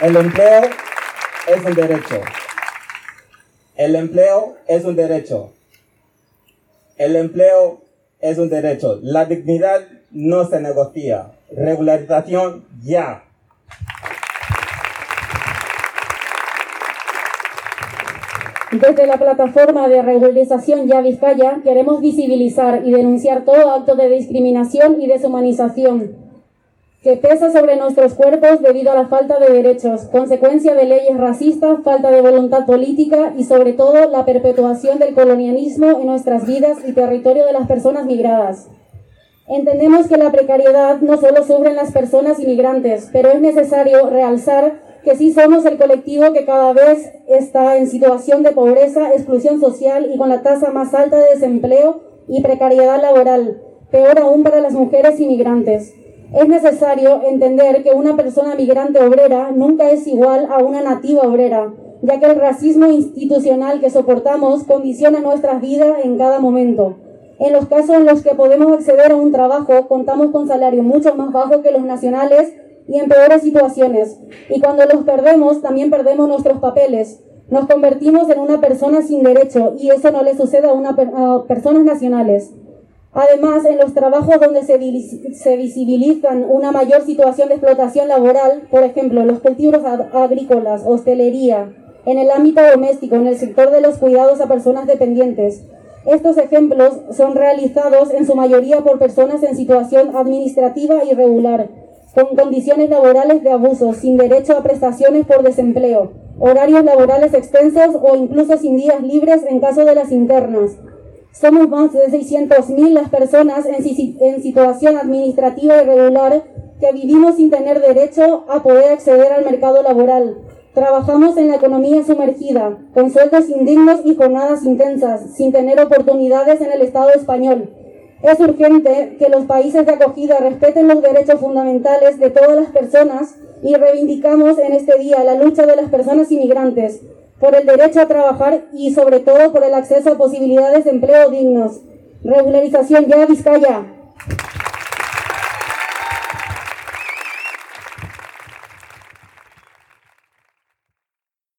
El empleo es un derecho. El empleo es un derecho. El empleo es un derecho. La dignidad no se negocia. Regularización ya. Desde la plataforma de regularización Ya Vizcaya queremos visibilizar y denunciar todo acto de discriminación y deshumanización que pesa sobre nuestros cuerpos debido a la falta de derechos, consecuencia de leyes racistas, falta de voluntad política y sobre todo la perpetuación del colonialismo en nuestras vidas y territorio de las personas migradas. Entendemos que la precariedad no solo sufren las personas inmigrantes, pero es necesario realzar que sí somos el colectivo que cada vez está en situación de pobreza, exclusión social y con la tasa más alta de desempleo y precariedad laboral, peor aún para las mujeres inmigrantes. Es necesario entender que una persona migrante obrera nunca es igual a una nativa obrera, ya que el racismo institucional que soportamos condiciona nuestras vidas en cada momento. En los casos en los que podemos acceder a un trabajo, contamos con salarios mucho más bajos que los nacionales y en peores situaciones. Y cuando los perdemos, también perdemos nuestros papeles. Nos convertimos en una persona sin derecho y eso no le sucede a, a personas nacionales. Además, en los trabajos donde se, visibilizan una mayor situación de explotación laboral, por ejemplo, los cultivos agrícolas, hostelería, en el ámbito doméstico, en el sector de los cuidados a personas dependientes, estos ejemplos son realizados en su mayoría por personas en situación administrativa irregular, con condiciones laborales de abuso, sin derecho a prestaciones por desempleo, horarios laborales extensos o incluso sin días libres en caso de las internas. Somos más de 600.000 las personas en, en situación administrativa irregular que vivimos sin tener derecho a poder acceder al mercado laboral. Trabajamos en la economía sumergida, con sueldos indignos y jornadas intensas, sin tener oportunidades en el Estado español es urgente que los países de acogida respeten los derechos fundamentales de todas las personas y reivindicamos en este día la lucha de las personas inmigrantes por el derecho a trabajar y sobre todo por el acceso a posibilidades de empleo dignos. Regularización ya Vizcaya.